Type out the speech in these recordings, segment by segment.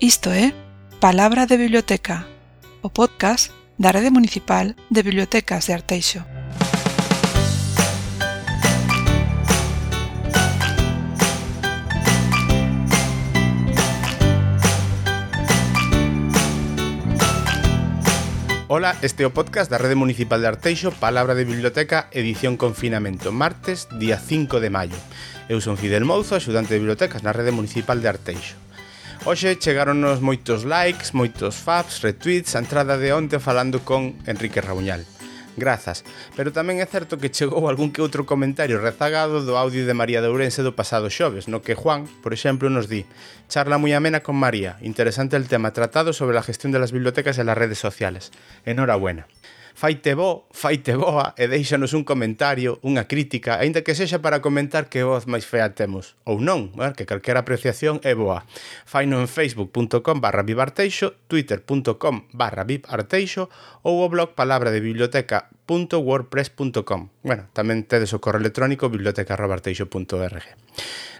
Isto é Palabra de Biblioteca, o podcast da Rede Municipal de Bibliotecas de Arteixo. Ola, este é o podcast da Rede Municipal de Arteixo, Palabra de Biblioteca, edición confinamento, martes, día 5 de maio. Eu son Fidel Mouzo, axudante de bibliotecas na Rede Municipal de Arteixo. Hoxe chegaronos moitos likes, moitos faps, retweets, a entrada de onte falando con Enrique Rabuñal. Grazas, pero tamén é certo que chegou algún que outro comentario rezagado do audio de María de Ourense do pasado xoves, no que Juan, por exemplo, nos di Charla moi amena con María, interesante el tema tratado sobre a gestión de las bibliotecas e las redes sociales. Enhorabuena faite bo, faite boa e deixanos un comentario, unha crítica, aínda que sexa para comentar que voz máis fea temos, ou non, ver, que calquera apreciación é boa. Faino en facebook.com barra vivarteixo, twitter.com barra vivarteixo ou o blog palabra de biblioteca.wordpress.com Bueno, tamén tedes o correo electrónico biblioteca.arteixo.org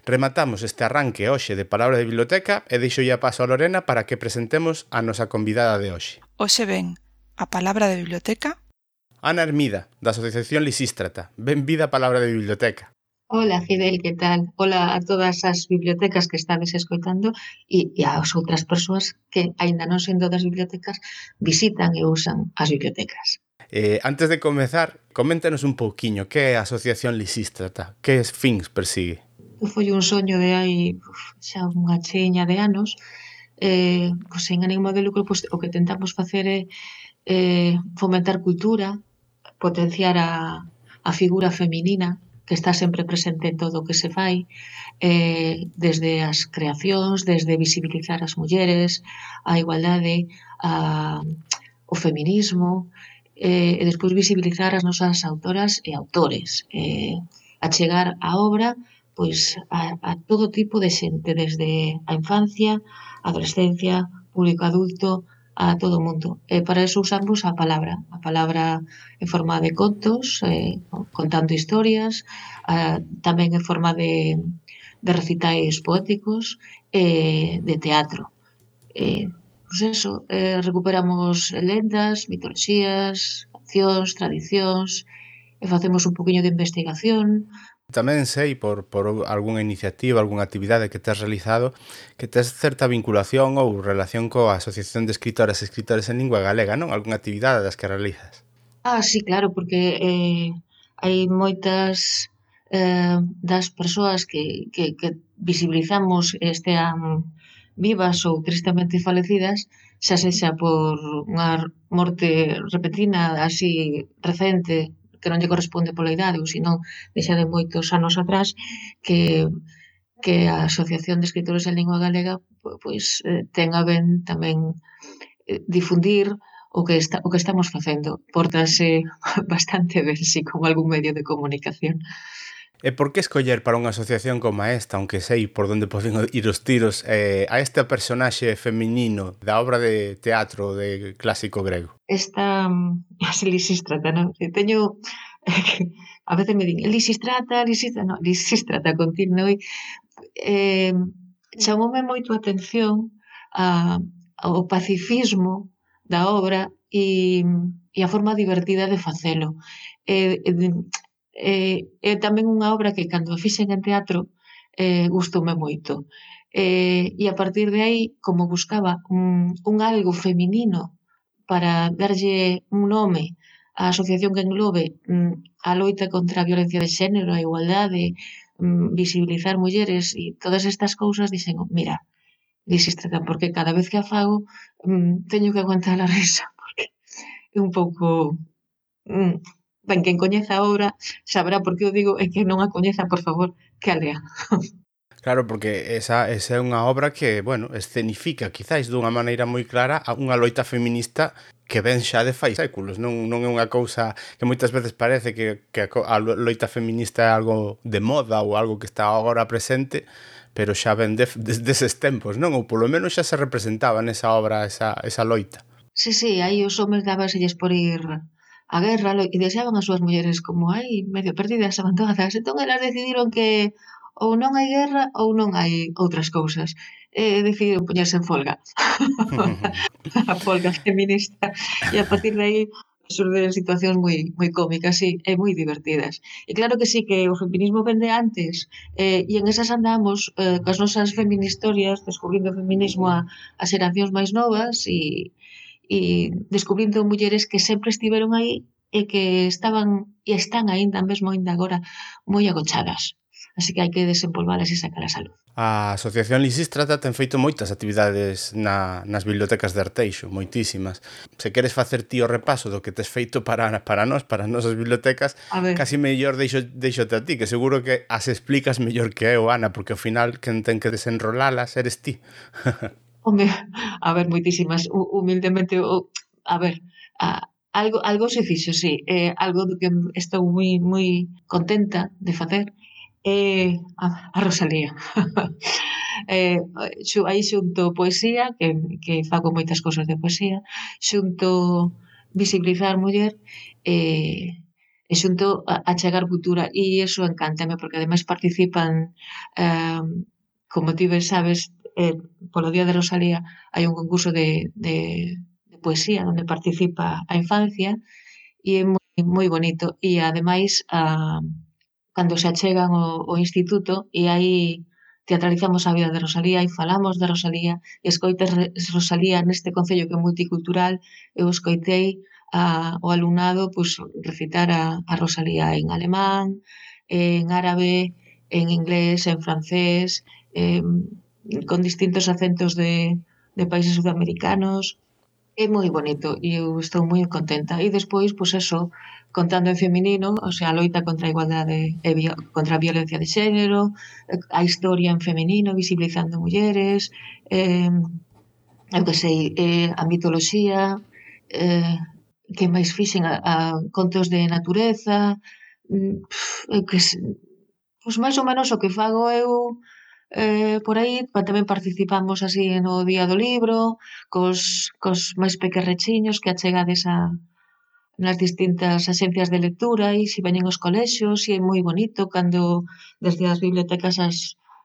Rematamos este arranque hoxe de Palabra de Biblioteca e deixo ya paso a Lorena para que presentemos a nosa convidada de hoxe. Hoxe ben, A palabra de biblioteca? Ana Hermida, da Asociación Lisístrata. Benvida a palabra de biblioteca. Ola, Fidel, que tal? Ola a todas as bibliotecas que estades escoitando e, e ás outras persoas que, aínda non sendo das bibliotecas, visitan e usan as bibliotecas. Eh, antes de comezar, coméntanos un pouquiño que é a Asociación Lisístrata, que es fins persigue? Foi un soño de hai xa unha cheña de anos, eh, pois, sen ánimo de lucro, pois, o que tentamos facer é eh, fomentar cultura, potenciar a, a figura feminina que está sempre presente en todo o que se fai, eh, desde as creacións, desde visibilizar as mulleres, a igualdade, a, o feminismo, eh, e despois visibilizar as nosas autoras e autores, eh, a chegar a obra pois a, a todo tipo de xente, desde a infancia, a adolescencia, público adulto, a todo o mundo. E para eso usamos a palabra, a palabra en forma de contos, eh, contando historias, eh, tamén en forma de, de recitais poéticos, eh, de teatro. Eh, pues eso, eh, recuperamos lendas, mitoloxías, accións, tradicións, e facemos un poquinho de investigación Tamén sei por, por algunha iniciativa, algunha actividade que tes realizado que tes certa vinculación ou relación coa Asociación de Escritoras e Escritores en Lingua Galega, non? Algunha actividade das que realizas? Ah, sí, claro, porque eh, hai moitas eh, das persoas que, que, que visibilizamos estean vivas ou tristemente falecidas, xa sexa por unha morte repentina así recente que non lle corresponde pola idade, ou senón deixa de moitos anos atrás, que que a Asociación de Escritores en Lingua Galega pois eh, ten a ben tamén eh, difundir o que está, o que estamos facendo. Pórtanse bastante ben, si, con algún medio de comunicación. E por que escoller para unha asociación como esta, aunque sei por onde poden ir os tiros, eh, a este personaxe feminino da obra de teatro de clásico grego? Esta mm, Lisistrata, non? Teño a veces me din Lisistrata, Lisistrata, non, Lisistrata continuo e eh, chamoume moito a atención a, ao pacifismo da obra e, e a forma divertida de facelo. Eh, eh, eh, é tamén unha obra que cando a fixen en teatro eh, gustoume moito. Eh, e a partir de aí, como buscaba un, un algo feminino para darlle un nome á asociación que englobe mm, a loita contra a violencia de xénero, a igualdade, mm, visibilizar mulleres e todas estas cousas, dixen, mira, disistrata, porque cada vez que a fago mm, teño que aguantar a risa, porque é un pouco mm, Ben, quen coñeza a obra sabrá por que o digo e que non a coñeza, por favor, que a lea. Claro, porque esa, esa é unha obra que, bueno, escenifica quizáis dunha maneira moi clara a unha loita feminista que ven xa de fai séculos, non, non é unha cousa que moitas veces parece que, que a loita feminista é algo de moda ou algo que está agora presente, pero xa ven de, desde eses tempos, non? Ou polo menos xa se representaba nesa obra esa, esa loita. Sí, sí, aí os homens dábanselles por ir a guerra e deseaban as súas mulleres como aí medio perdidas, abandonadas. Entón elas decidiron que ou non hai guerra ou non hai outras cousas. E decidiron poñerse en folga. a folga feminista. E a partir de aí surden situacións moi moi cómicas sí, e moi divertidas. E claro que sí que o feminismo vende antes eh, e en esas andamos eh, coas nosas feministorias descubrindo o feminismo a, a xeracións máis novas e, e descubrindo mulleres que sempre estiveron aí e que estaban e están aínda mesmo aínda agora moi agochadas. Así que hai que desempolvalas e sacalas a luz. A Asociación Lisístrata ten feito moitas actividades na, nas bibliotecas de Arteixo, moitísimas. Se queres facer ti o repaso do que tes feito para, para nós, para as nosas bibliotecas, casi mellor deixo, deixo a ti, que seguro que as explicas mellor que eu, Ana, porque ao final quen ten que desenrolalas eres ti. Home, a ver, moitísimas. Humildemente, a ver, a, algo, algo se fixo, sí. Eh, algo do que estou moi, moi contenta de facer. É eh, a, a Rosalía. eh, xu, aí xunto poesía, que, que fago moitas cousas de poesía, xunto visibilizar muller eh, e xunto a, a chegar cultura e iso encántame porque ademais participan eh, como ti ben sabes eh, polo Día de Rosalía hai un concurso de, de, de poesía onde participa a infancia e é moi, moi bonito. E ademais a, ah, cando se achegan o, o instituto e aí teatralizamos a vida de Rosalía e falamos de Rosalía e escoites Rosalía neste concello que é multicultural eu escoitei a, o alumnado pues, recitar a, a Rosalía en alemán, en árabe, en inglés, en francés, eh, con distintos acentos de, de países sudamericanos. É moi bonito e eu estou moi contenta. E despois, pois eso, contando en feminino, o sea, a loita contra a igualdade e contra a violencia de xénero, a historia en feminino, visibilizando mulleres, eh, eu que sei, eh, a mitoloxía, eh, que máis fixen a, a contos de natureza, mm, pff, eu que sei, pois máis ou menos o que fago eu eh, por aí tamén participamos así no Día do Libro, cos, cos máis pequerrechiños que achegades a nas distintas axencias de lectura e se veñen os colexios e é moi bonito cando desde as bibliotecas as,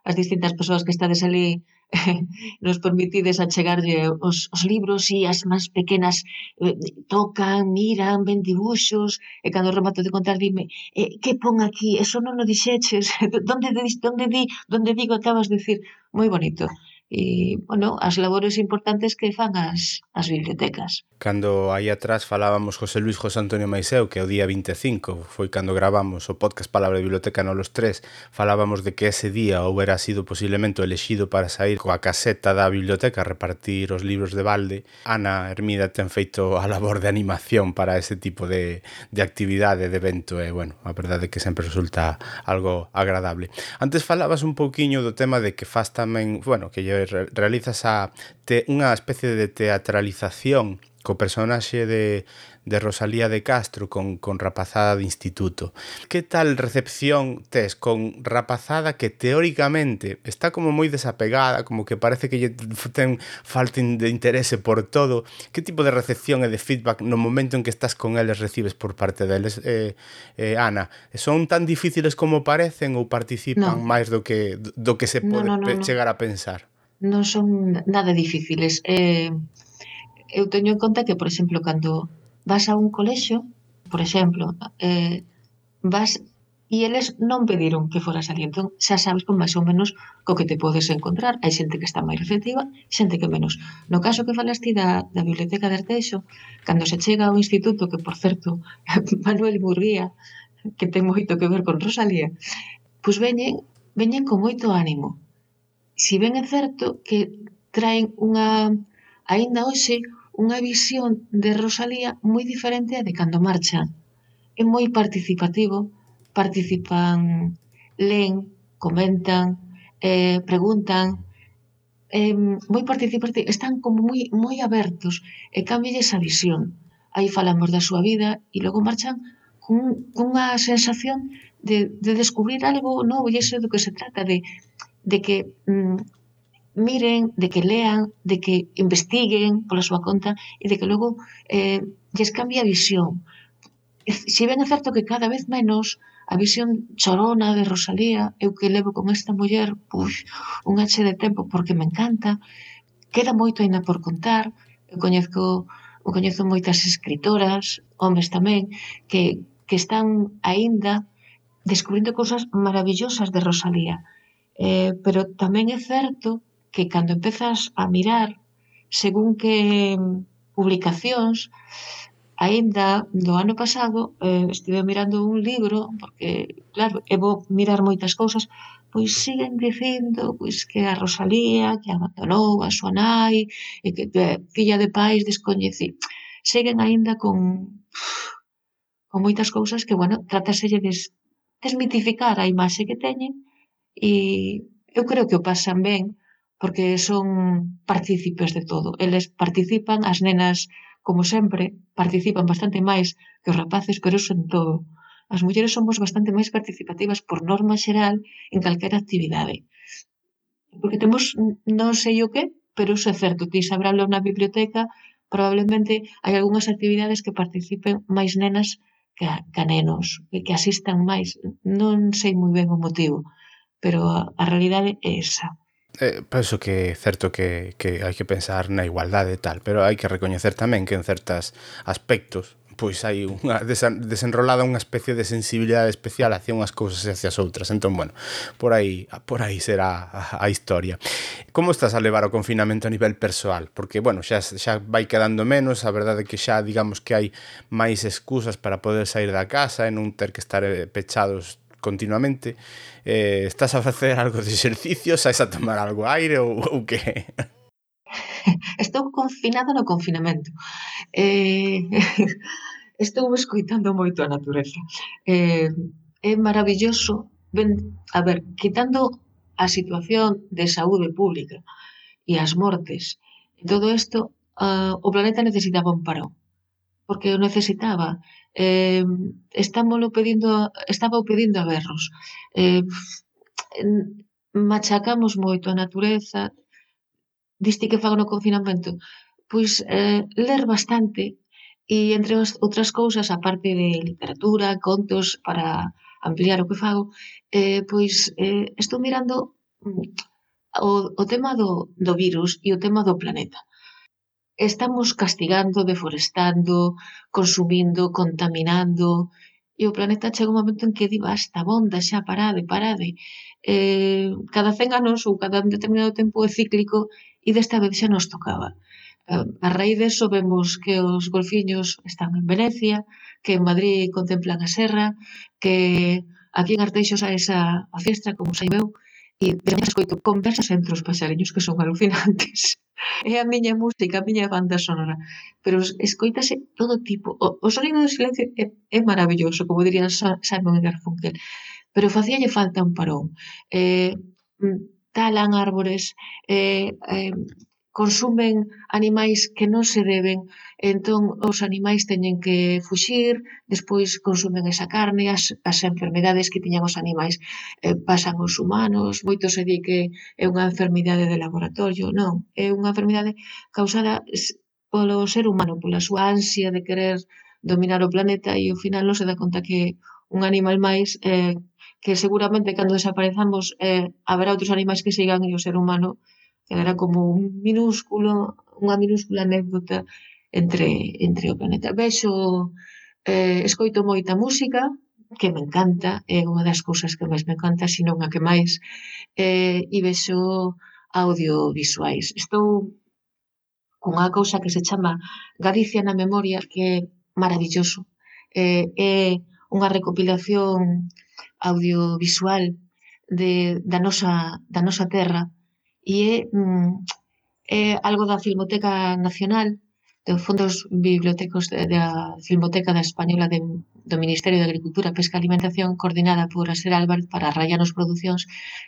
as distintas persoas que estades ali nos permitides achegarlle os, os libros e as máis pequenas eh, tocan, miran, ven dibuxos e cando remato de contar dime eh, que pon aquí, eso non o dixeches donde, donde, di, donde digo acabas de decir moi bonito e, bueno, as labores importantes que fan as, as bibliotecas. Cando aí atrás falábamos José Luis José Antonio Maiseu, que o día 25 foi cando gravamos o podcast Palabra de Biblioteca no los tres, falábamos de que ese día houbera sido posiblemente elexido para sair coa caseta da biblioteca a repartir os libros de balde. Ana Hermida ten feito a labor de animación para ese tipo de, de actividade, de evento, e, bueno, a verdade é que sempre resulta algo agradable. Antes falabas un pouquiño do tema de que faz tamén, bueno, que lle realizas a te, unha especie de teatralización co personaxe de, de Rosalía de Castro con, con rapazada de instituto. Que tal recepción tes con rapazada que teóricamente está como moi desapegada, como que parece que lle ten falta de interese por todo? Que tipo de recepción e de feedback no momento en que estás con eles recibes por parte deles, eh, eh, Ana? Son tan difíciles como parecen ou participan no. máis do que, do que se pode no, no, no, chegar a pensar? non son nada difíciles. Eh, eu teño en conta que, por exemplo, cando vas a un colexo, por exemplo, eh, vas e eles non pediron que foras ali. Entón, xa sabes con máis ou menos co que te podes encontrar. Hai xente que está máis receptiva, xente que menos. No caso que falas ti da, da Biblioteca de Arteixo, cando se chega ao instituto, que, por certo, Manuel Murguía, que ten moito que ver con Rosalía, pois veñen, veñen con moito ánimo Si ben é certo que traen unha, aínda hoxe, unha visión de Rosalía moi diferente a de cando marcha. É moi participativo, participan, leen, comentan, eh, preguntan, eh, moi participativo, están como moi moi abertos e cambialles a visión. Aí falamos da súa vida e logo marchan cun, cunha sensación de, de descubrir algo novo e iso do que se trata, de de que mm, miren, de que lean, de que investiguen pola súa conta e de que logo eh, lles cambia a visión. Si ben é certo que cada vez menos a visión chorona de Rosalía, eu que levo con esta muller, pux, un hache de tempo porque me encanta, queda moito aínda por contar, eu coñezco eu coñezo moitas escritoras, homes tamén, que, que están aínda descubrindo cousas maravillosas de Rosalía Eh, pero tamén é certo que cando empezas a mirar según que publicacións aínda do ano pasado eh, estive mirando un libro porque claro, e vou mirar moitas cousas pois siguen dicindo pois que a Rosalía que abandonou a súa nai e que, que filla de pais descoñecidos. seguen aínda con con moitas cousas que, bueno, trataselle de desmitificar a imaxe que teñen e eu creo que o pasan ben porque son partícipes de todo. Eles participan, as nenas, como sempre, participan bastante máis que os rapaces, pero eso en todo. As mulleres somos bastante máis participativas por norma xeral en calquera actividade. Porque temos non sei o que, pero se é certo, ti sabralo na biblioteca, probablemente hai algunhas actividades que participen máis nenas que, a, que a nenos, que, que asistan máis. Non sei moi ben o motivo, pero a, a realidade é esa. Eh, penso que é certo que, que hai que pensar na igualdade e tal, pero hai que recoñecer tamén que en certas aspectos pois hai unha desenrolada unha especie de sensibilidade especial hacia unhas cousas e hacia as outras. Entón, bueno, por aí por aí será a, a historia. Como estás a levar o confinamento a nivel persoal? Porque, bueno, xa, xa vai quedando menos, a verdade é que xa digamos que hai máis excusas para poder sair da casa e non ter que estar eh, pechados continuamente eh, estás a facer algo de exercicio, saes a tomar algo aire ou, ou que? Estou confinada no confinamento. Eh, estou escoitando moito a natureza. Eh, é maravilloso ben, a ver, quitando a situación de saúde pública e as mortes, todo isto, uh, eh, o planeta necesitaba un parón porque o necesitaba. Eh, estámolo pedindo, estaba pedindo a berros. Eh, machacamos moito a natureza, diste que fago no confinamento, pois eh, ler bastante e entre as outras cousas, a parte de literatura, contos para ampliar o que fago, eh, pois eh, estou mirando mm, o, o tema do, do virus e o tema do planeta estamos castigando, deforestando, consumindo, contaminando, e o planeta chega un momento en que di basta, bonda, xa parade, parade. Eh, cada 100 anos ou cada determinado tempo é cíclico e desta vez xa nos tocaba. Eh, a raíz deso vemos que os golfiños están en Venecia, que en Madrid contemplan a serra, que aquí en Arteixo xa esa a fiesta, como xa eu, E de maña escoito conversas entre os paxariños que son alucinantes. É a miña música, a miña banda sonora. Pero escoitase todo tipo. O, o sonido do silencio é, é maravilloso, como dirían Simon e Garfunkel. Pero facíalle falta un parón. Eh, talan árbores, eh, eh, consumen animais que non se deben, entón os animais teñen que fuxir, despois consumen esa carne, as, as enfermidades que tiñan os animais eh, pasan aos humanos, moito se di que é unha enfermidade de laboratorio, non, é unha enfermidade causada polo ser humano, pola súa ansia de querer dominar o planeta e ao final non se dá conta que un animal máis eh, que seguramente cando desaparezamos eh, haberá outros animais que sigan e o ser humano era como un minúsculo, unha minúscula anécdota entre, entre o planeta. Vexo, eh, escoito moita música, que me encanta, é unha das cousas que máis me encanta, senón a que máis, eh, e vexo audiovisuais. Estou cunha cousa que se chama Galicia na memoria, que é maravilloso. Eh, é unha recopilación audiovisual de, da, nosa, da nosa terra, e é, mm, é algo da Filmoteca Nacional, dos fondos bibliotecos da Filmoteca da Española de, do Ministerio de Agricultura, Pesca e Alimentación, coordinada por Aser Álvarez para Rayanos Producións,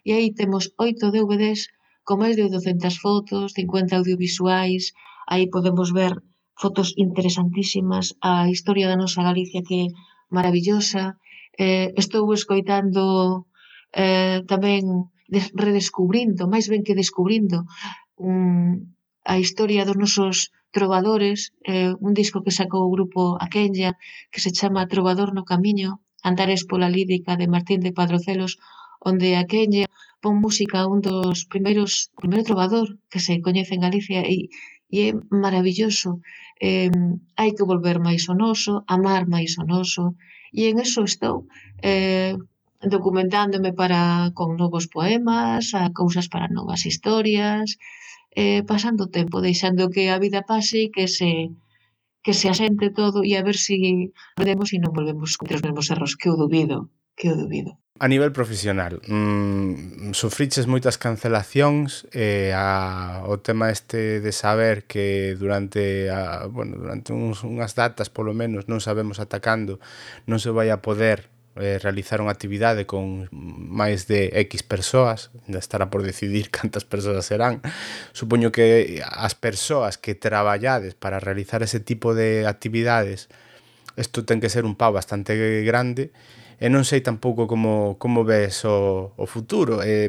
e aí temos oito DVDs con máis de 200 fotos, 50 audiovisuais, aí podemos ver fotos interesantísimas, a historia da nosa Galicia que é maravillosa, eh, estou escoitando eh, tamén redescubrindo, máis ben que descubrindo um, a historia dos nosos trovadores, eh, un disco que sacou o grupo Aquenya, que se chama Trovador no Camiño, Andares pola Lírica de Martín de Padrocelos, onde Akenya pon música a un dos primeiros, primeiro trovador que se coñece en Galicia e, e é maravilloso. Eh, hai que volver máis onoso, amar máis onoso, e en eso estou. Eh, documentándome para con novos poemas, a cousas para novas historias, eh, pasando o tempo, deixando que a vida pase e que se que se asente todo e a ver se si veremos e non volvemos con os mesmos erros, que o dubido, que o dubido. A nivel profesional, mmm, sufriches moitas cancelacións e eh, a, o tema este de saber que durante a, bueno, durante uns, unhas datas polo menos non sabemos atacando non se vai a poder eh, realizar unha actividade con máis de X persoas, ainda estará por decidir cantas persoas serán. Supoño que as persoas que traballades para realizar ese tipo de actividades, isto ten que ser un pau bastante grande e non sei tampouco como, como ves o, o futuro. Eh,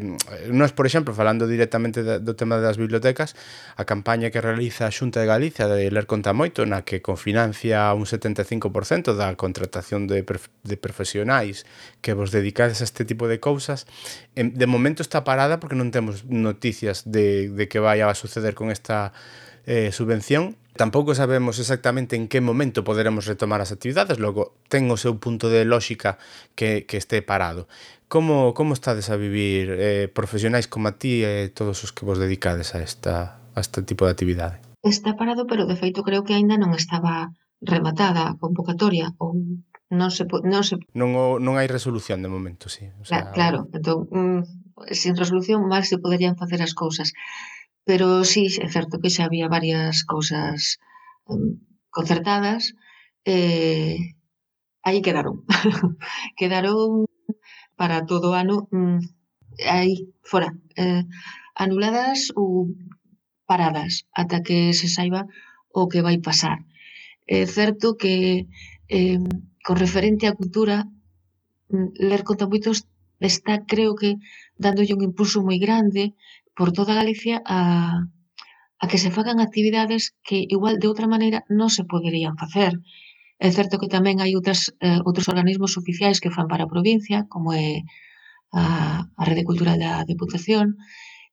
nós, por exemplo, falando directamente do tema das bibliotecas, a campaña que realiza a Xunta de Galicia de Ler Conta Moito, na que confinancia un 75% da contratación de, de profesionais que vos dedicades a este tipo de cousas, de momento está parada porque non temos noticias de, de que vai a suceder con esta eh, subvención, Tampouco sabemos exactamente en que momento poderemos retomar as actividades, logo ten o seu punto de lógica que, que este parado. Como, como estades a vivir eh, profesionais como a ti e eh, todos os que vos dedicades a, esta, a este tipo de actividade? Está parado, pero de feito creo que aínda non estaba rematada a convocatoria ou non se non se non o, non hai resolución de momento, si. Sí. O sea, claro, claro. Entón, mm, sin resolución mal se poderían facer as cousas. Pero sí, é certo que xa había varias cousas mm, concertadas e eh, aí quedaron. quedaron para todo o ano mm, aí fora. Eh, anuladas ou paradas ata que se saiba o que vai pasar. É certo que eh, con referente á cultura mm, ler contamoitos está, creo que, dándolle un impulso moi grande por toda Galicia a, a que se fagan actividades que igual de outra maneira non se poderían facer. É certo que tamén hai outras, eh, outros organismos oficiais que fan para a provincia, como é a, a Rede Cultural da Deputación,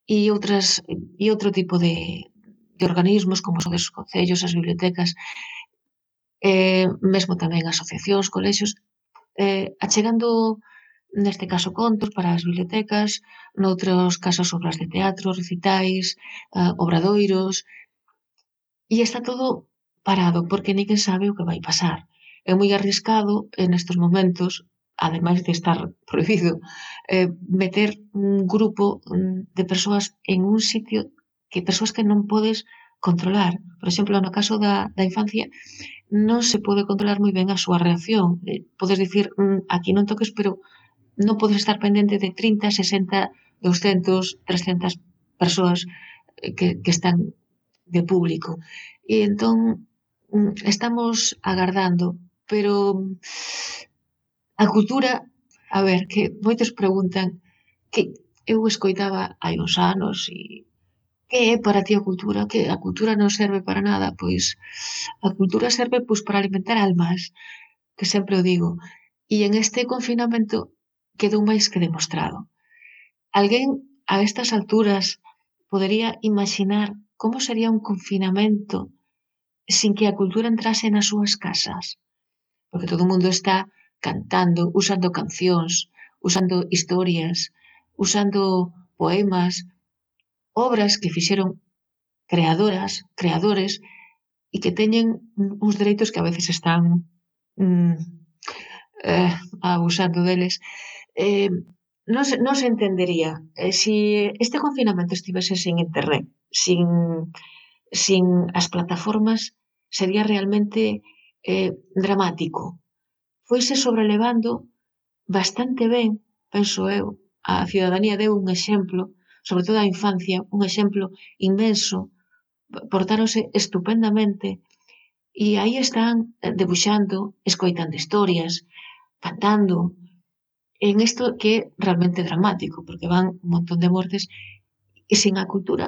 e outras e outro tipo de, de organismos como son os concellos, as bibliotecas, eh, mesmo tamén asociacións, colexios, eh, achegando neste caso contos para as bibliotecas, noutros casos obras de teatro, recitais, uh, obradoiros, e está todo parado porque ninguén sabe o que vai pasar. É moi arriscado en estes momentos, ademais de estar prohibido, eh, meter un grupo mm, de persoas en un sitio que persoas que non podes controlar. Por exemplo, no caso da, da infancia, non se pode controlar moi ben a súa reacción. Eh, podes dicir, mm, aquí non toques, pero non podes estar pendente de 30, 60, 200, 300 persoas eh, que, que están de público. E entón mm, estamos agardando, pero a cultura, a ver, que moitos preguntan que eu escoitaba hai uns anos e que é para ti a cultura? Que a cultura non serve para nada? Pois a cultura serve pois, para alimentar almas, que sempre o digo. E en este confinamento quedou máis que demostrado. Alguén a estas alturas podería imaginar como sería un confinamento sin que a cultura entrase nas súas casas? Porque todo o mundo está cantando, usando cancións, usando historias, usando poemas, obras que fixeron creadoras, creadores, e que teñen uns dereitos que a veces están mm, eh, abusando deles eh, non, se, non se entendería. Eh, si este confinamento estivese sin internet, sin, sin as plataformas, sería realmente eh, dramático. Foise sobrelevando bastante ben, penso eu, a ciudadanía deu un exemplo, sobre todo a infancia, un exemplo inmenso, portáronse estupendamente e aí están eh, debuxando, escoitando historias, cantando, en isto que é realmente dramático, porque van un montón de mortes e sen a cultura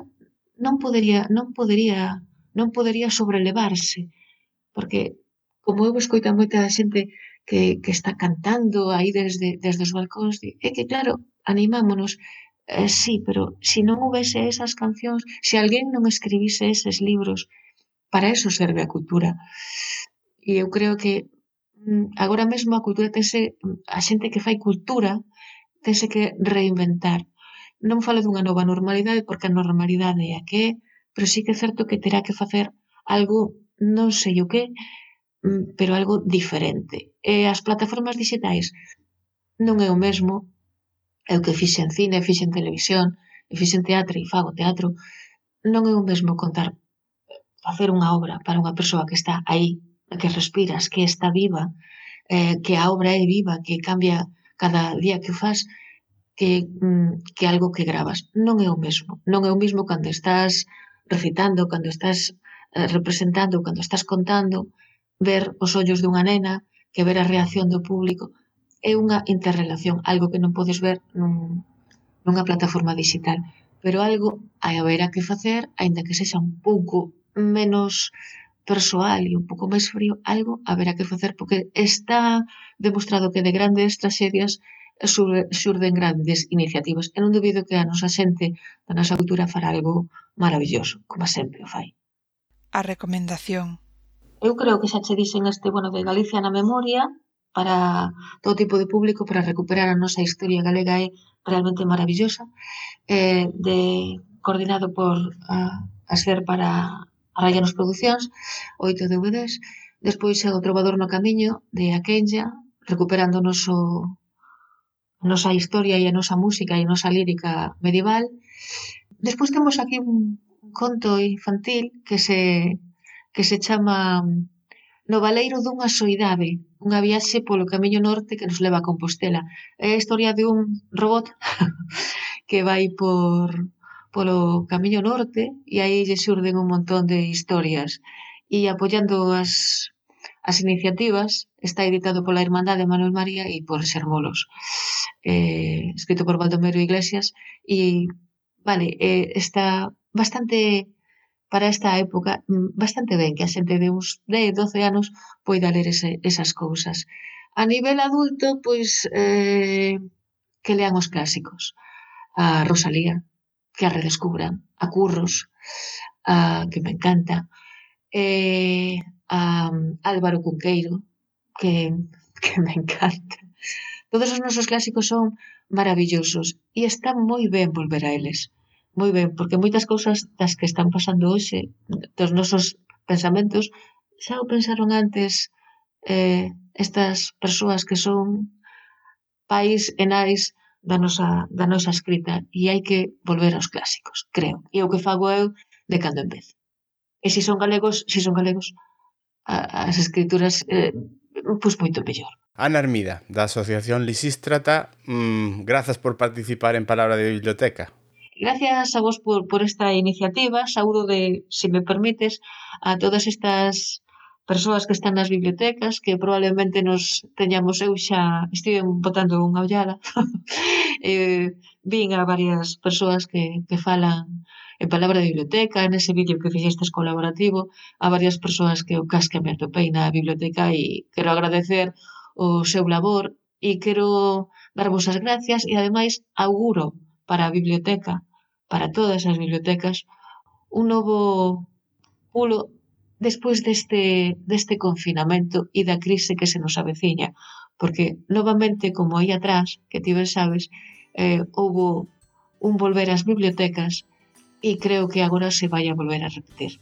non podería non podería non podería sobrelevarse, porque como eu escoito a moita xente que, que está cantando aí desde, desde os balcóns, é que claro, animámonos, eh, sí, pero se si non houvese esas cancións, se alguén non escribise eses libros, para eso serve a cultura. E eu creo que Mm, agora mesmo a cultura tense, a xente que fai cultura tense que reinventar. Non falo dunha nova normalidade, porque a normalidade é a que é, pero sí que é certo que terá que facer algo, non sei o que, mm, pero algo diferente. E as plataformas digitais non é o mesmo, é o que fixen cine, fixen televisión, fixen teatro e fago teatro, non é o mesmo contar facer unha obra para unha persoa que está aí que respiras, que está viva, eh, que a obra é viva, que cambia cada día que faz, que, mm, que algo que gravas. Non é o mesmo. Non é o mesmo cando estás recitando, cando estás eh, representando, cando estás contando, ver os ollos dunha nena, que ver a reacción do público. É unha interrelación, algo que non podes ver nun, nunha plataforma digital. Pero algo hai haberá que facer, aínda que sexa un pouco menos persoal e un pouco máis frío, algo haberá que facer porque está demostrado que de grandes tragedias xurden grandes iniciativas. E non dubido que a nosa xente da nosa cultura fará algo maravilloso, como sempre o fai. A recomendación. Eu creo que xa che dixen este bueno de Galicia na memoria para todo tipo de público para recuperar a nosa historia galega é realmente maravillosa eh, de coordinado por a, a ser para Arrallanos Producións, oito DVDs, despois é o Trovador no Camiño, de Akenya, recuperando o noso a nosa historia e a nosa música e a nosa lírica medieval. Despois temos aquí un conto infantil que se que se chama No Valeiro dunha soidade, unha viaxe polo camiño norte que nos leva a Compostela. É a historia dun robot que vai por polo camiño norte e aí lle xurden un montón de historias. E apoiando as, as iniciativas está editado pola Irmandade Manuel María e por Xermolos. Eh, escrito por Baldomero Iglesias e vale, eh, está bastante para esta época mm, bastante ben que a xente de uns 10, 12 anos poida ler ese, esas cousas. A nivel adulto, pois eh, que lean os clásicos. A Rosalía, que redescubran, a Curros, a, que me encanta, eh, a mm, Álvaro Cunqueiro, que, que me encanta. Todos os nosos clásicos son maravillosos e está moi ben volver a eles. Moi ben, porque moitas cousas das que están pasando hoxe, dos nosos pensamentos, xa o pensaron antes eh, estas persoas que son pais e nais da nosa, da nosa escrita e hai que volver aos clásicos, creo. E o que fago eu de cando en vez. E se son galegos, se son galegos, a, as escrituras, eh, pois moito mellor. Ana Armida, da Asociación Lisístrata, mm, grazas por participar en Palabra de Biblioteca. Gracias a vos por, por esta iniciativa. Saúdo de, se me permites, a todas estas persoas que están nas bibliotecas, que probablemente nos teñamos, eu xa estive botando unha ollada, eh, vin a varias persoas que, que falan en palabra de biblioteca, en ese vídeo que fixestes colaborativo, a varias persoas que o casque me atopei na biblioteca e quero agradecer o seu labor e quero darvos as gracias e ademais auguro para a biblioteca, para todas as bibliotecas, un novo pulo despois deste, deste confinamento e da crise que se nos aveciña. Porque, novamente, como aí atrás, que ti ben sabes, eh, houbo un volver ás bibliotecas e creo que agora se vai a volver a repetir.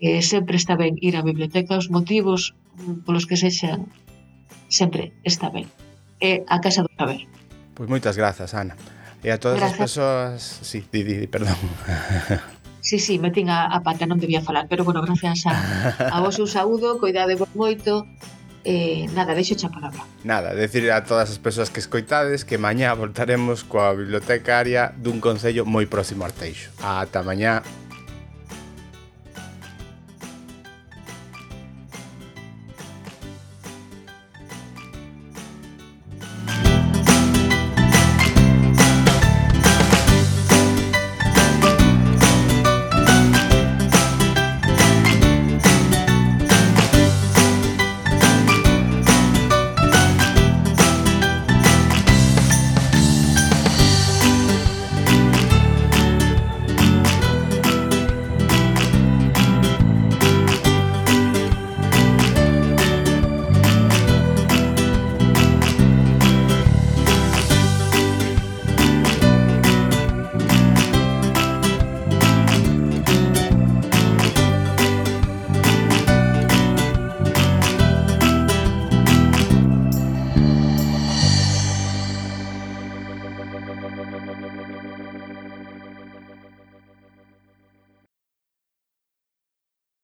Eh, sempre está ben ir á biblioteca, os motivos polos que sexan sempre está ben. É eh, a Casa do Saber. Pois moitas grazas, Ana. E a todas grazas. as persoas... Sí, di, di, perdón. Sí, sí, metín a, a pata, non debía falar, pero bueno, gracias a, a vos un saúdo, coidade vos moito, eh, nada, deixo a palabra. Nada, decir a todas as persoas que escoitades que mañá voltaremos coa bibliotecaria dun concello moi próximo a Arteixo. Ata mañá.